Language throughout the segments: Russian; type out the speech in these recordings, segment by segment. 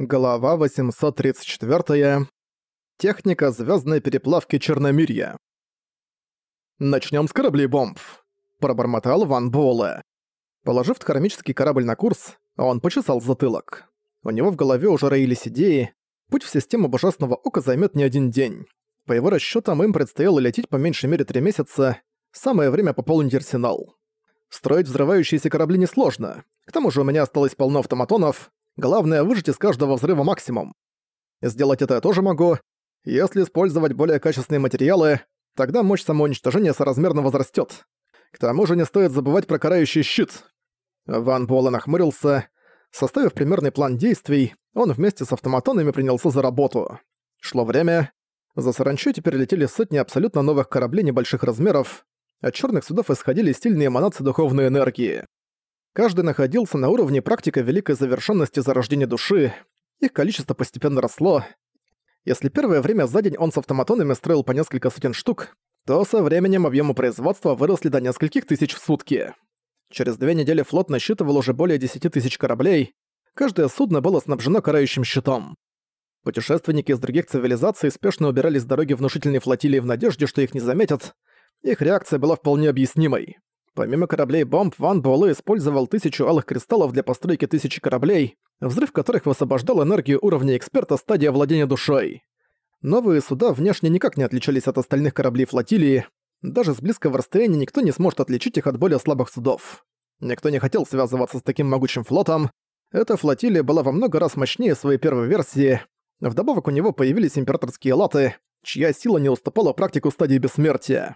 Глава 834. Техника звездной переплавки Черномирья. Начнем с кораблей бомб», — пробормотал Ван Буэлэ. Положив кармический корабль на курс, он почесал затылок. У него в голове уже роились идеи. Путь в систему Божественного Ока займет не один день. По его расчетам им предстояло лететь по меньшей мере три месяца. Самое время пополнить арсенал. Строить взрывающиеся корабли несложно. К тому же у меня осталось полно автоматонов, Главное выжать из каждого взрыва максимум. Сделать это я тоже могу. Если использовать более качественные материалы, тогда мощь самоуничтожения соразмерно возрастет. К тому же не стоит забывать про карающий щит. Ван Буэлэ нахмурился. Составив примерный план действий, он вместе с автоматонами принялся за работу. Шло время. За саранчой теперь летели сотни абсолютно новых кораблей небольших размеров. От черных судов исходили сильные эманации духовной энергии. Каждый находился на уровне практика великой завершенности зарождения души, их количество постепенно росло. Если первое время за день он с автоматонами строил по несколько сотен штук, то со временем объемы производства выросли до нескольких тысяч в сутки. Через две недели флот насчитывал уже более 10 тысяч кораблей, каждое судно было снабжено карающим щитом. Путешественники из других цивилизаций спешно убирались с дороги внушительной флотилии в надежде, что их не заметят. Их реакция была вполне объяснимой. Помимо кораблей бомб, Ван Буэлэ использовал тысячу алых кристаллов для постройки тысячи кораблей, взрыв которых высвобождал энергию уровня эксперта стадия владения душой. Новые суда внешне никак не отличались от остальных кораблей флотилии, даже с близкого расстояния никто не сможет отличить их от более слабых судов. Никто не хотел связываться с таким могучим флотом. Эта флотилия была во много раз мощнее своей первой версии. Вдобавок у него появились императорские латы, чья сила не уступала практику стадии бессмертия.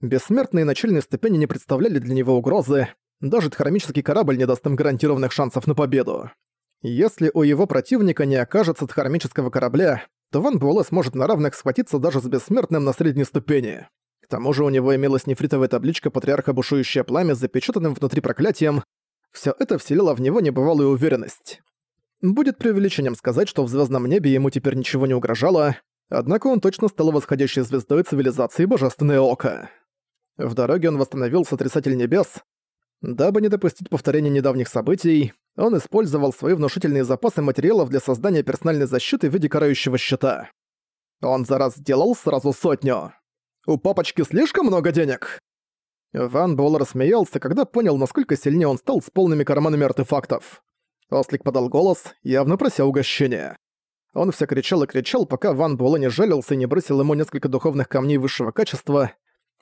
Бессмертные начальные ступени не представляли для него угрозы, даже дхармический корабль не даст им гарантированных шансов на победу. Если у его противника не окажется дхармического корабля, то Ван Буэлэ сможет на равных схватиться даже с бессмертным на средней ступени. К тому же у него имелась нефритовая табличка Патриарха Бушующее Пламя с запечатанным внутри проклятием. Все это вселило в него небывалую уверенность. Будет преувеличением сказать, что в звездном небе ему теперь ничего не угрожало, однако он точно стал восходящей звездой цивилизации Божественное Око. В дороге он восстановил сотрясатель небес. Дабы не допустить повторения недавних событий, он использовал свои внушительные запасы материалов для создания персональной защиты в виде карающего щита. Он за раз сделал сразу сотню. «У папочки слишком много денег?» Ван Буэлл рассмеялся, когда понял, насколько сильнее он стал с полными карманами артефактов. Ослик подал голос, явно прося угощения. Он все кричал и кричал, пока Ван Буэлэ не жалился и не бросил ему несколько духовных камней высшего качества,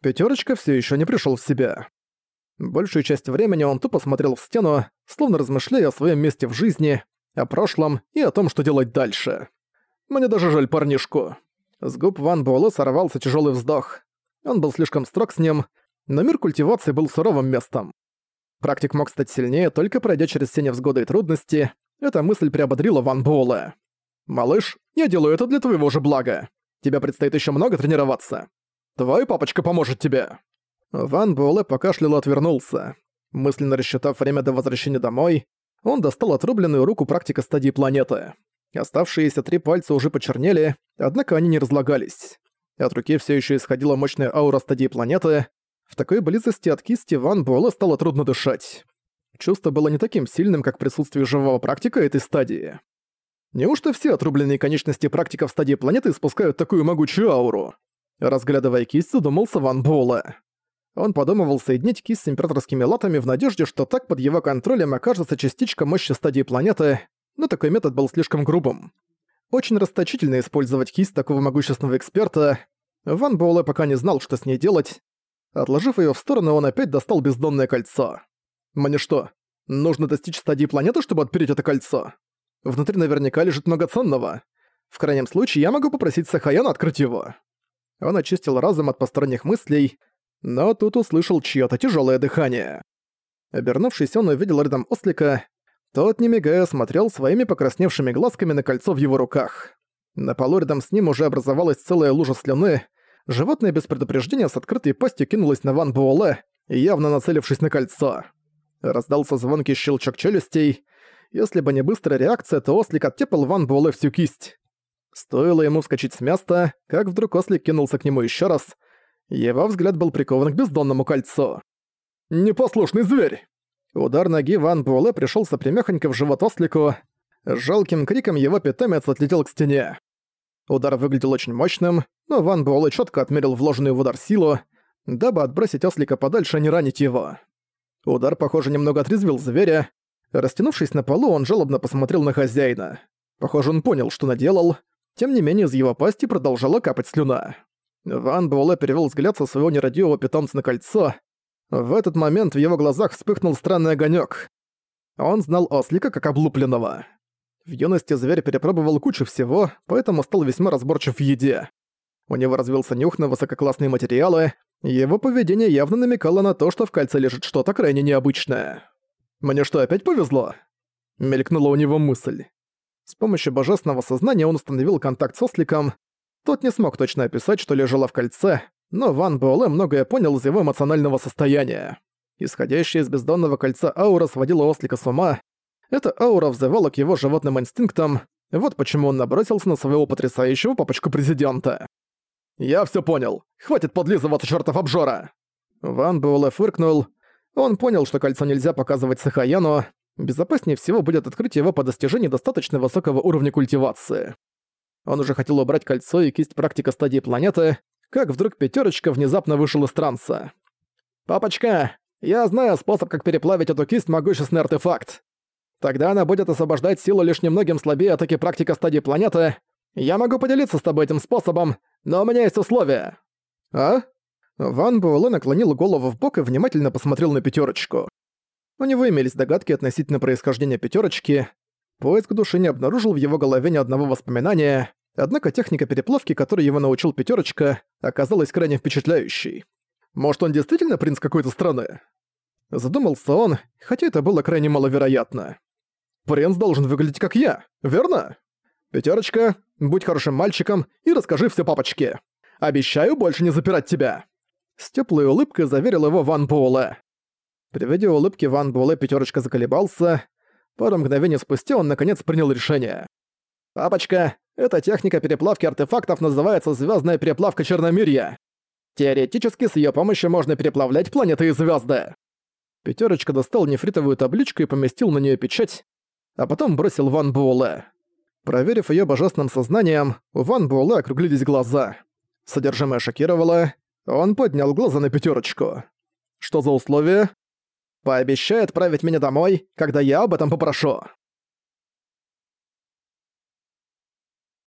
Пятерочка все еще не пришел в себя. Большую часть времени он тупо смотрел в стену, словно размышляя о своем месте в жизни, о прошлом и о том, что делать дальше. Мне даже жаль парнишку. С губ Ван Буэлэ сорвался тяжелый вздох. Он был слишком строг с ним, но мир культивации был суровым местом. Практик мог стать сильнее, только пройдя через все невзгоды и трудности. Эта мысль приободрила Ван Буэлэ. «Малыш, я делаю это для твоего же блага. Тебе предстоит еще много тренироваться. Твой папочка поможет тебе!» Ван Буэлэ покашлял и отвернулся. Мысленно рассчитав время до возвращения домой, он достал отрубленную руку практика стадии планеты. Оставшиеся три пальца уже почернели, однако они не разлагались. От руки все еще исходила мощная аура стадии планеты. В такой близости от кисти Ван Буэлэ стало трудно дышать. Чувство было не таким сильным, как присутствие живого практика этой стадии. Неужто все отрубленные конечности практиков стадии планеты испускают такую могучую ауру? Разглядывая кисть, задумался Ван Буэлэ. Он подумывал соединить кисть с императорскими латами в надежде, что так под его контролем окажется частичка мощи стадии планеты, но такой метод был слишком грубым. Очень расточительно использовать кисть такого могущественного эксперта. Ван Буэлэ пока не знал, что с ней делать. Отложив ее в сторону, он опять достал бездонное кольцо. «Мне что, нужно достичь стадии планеты, чтобы отпереть это кольцо? Внутри наверняка лежит много ценного. В крайнем случае, я могу попросить Сахаяна открыть его». Он очистил разум от посторонних мыслей, но тут услышал чьё-то тяжёлое дыхание. Обернувшись, он увидел рядом ослика. Тот, не мигая, смотрел своими покрасневшими глазками на кольцо в его руках. На полу рядом с ним уже образовалась целая лужа слюны. Животное без предупреждения с открытой пастью кинулось на Ван Буэлэ, явно нацелившись на кольцо. Раздался звонкий щелчок челюстей. Если бы не быстрая реакция, то ослик оттепал Ван Буэлэ всю кисть. Стоило ему вскочить с места, как вдруг ослик кинулся к нему еще раз. Его взгляд был прикован к бездонному кольцу. «Непослушный зверь!» Удар ноги Ван Буэлэ пришелся примехонько в живот ослику. С жалким криком его питомец отлетел к стене. Удар выглядел очень мощным, но Ван Буэлэ четко отмерил вложенную в удар силу, дабы отбросить ослика подальше, а не ранить его. Удар, похоже, немного отрезвил зверя. Растянувшись на полу, он жалобно посмотрел на хозяина. Похоже, он понял, что наделал. Тем не менее, из его пасти продолжала капать слюна. Ван Буэлэ перевел взгляд со своего нерадивого питомца на кольцо. В этот момент в его глазах вспыхнул странный огонек. Он знал ослика как облупленного. В юности зверь перепробовал кучу всего, поэтому стал весьма разборчив в еде. У него развился нюх на высококлассные материалы, его поведение явно намекало на то, что в кольце лежит что-то крайне необычное. «Мне что, опять повезло?» Мелькнула у него мысль. С помощью божественного сознания он установил контакт с осликом. Тот не смог точно описать, что лежало в кольце, но Ван Буэлэ многое понял из его эмоционального состояния. Исходящая из бездонного кольца аура сводила ослика с ума, эта аура взывала к его животным инстинктам, вот почему он набросился на своего потрясающего папочку президента. «Я всё понял. Хватит подлизываться, чертов обжора!» Ван Буэлэ фыркнул. Он понял, что кольцо нельзя показывать Сахаяну. Безопаснее всего будет открыть его по достижении достаточно высокого уровня культивации. Он уже хотел убрать кольцо и кисть практика стадии планеты, как вдруг пятерочка внезапно вышел из транса. «Папочка, я знаю способ, как переплавить эту кисть могущественный артефакт. Тогда она будет освобождать силу лишь немногим слабее атаки практика стадии планеты. Я могу поделиться с тобой этим способом, но у меня есть условия». «А?» Ван Буэлэ наклонил голову в бок и внимательно посмотрел на пятерочку. У него имелись догадки относительно происхождения пятерочки. Поиск души не обнаружил в его голове ни одного воспоминания, однако техника переплавки, которой его научил пятерочка, оказалась крайне впечатляющей. Может, он действительно принц какой-то страны? Задумался он, хотя это было крайне маловероятно. Принц должен выглядеть как я, верно? Пятерочка, будь хорошим мальчиком и расскажи все папочке. Обещаю больше не запирать тебя. С теплой улыбкой заверил его Ван Буэлэ. При виде улыбки Ван Буэлэ пятерочка заколебался. Пару мгновений спустя он наконец принял решение. «Папочка, эта техника переплавки артефактов называется звездная переплавка Черномирья. Теоретически с ее помощью можно переплавлять планеты и звезды. Пятерочка достал нефритовую табличку и поместил на нее печать, а потом бросил Ван Буэлэ. Проверив ее божественным сознанием, у Ван Буэлэ округлились глаза. Содержимое шокировало, он поднял глаза на пятерочку. «Что за условие?» «Пообещай отправить меня домой, когда я об этом попрошу».